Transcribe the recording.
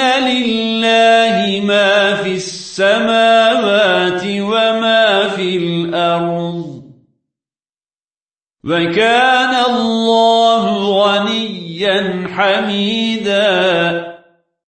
لله ما في السماوات وما في الأرض وكان الله غنيا حميدا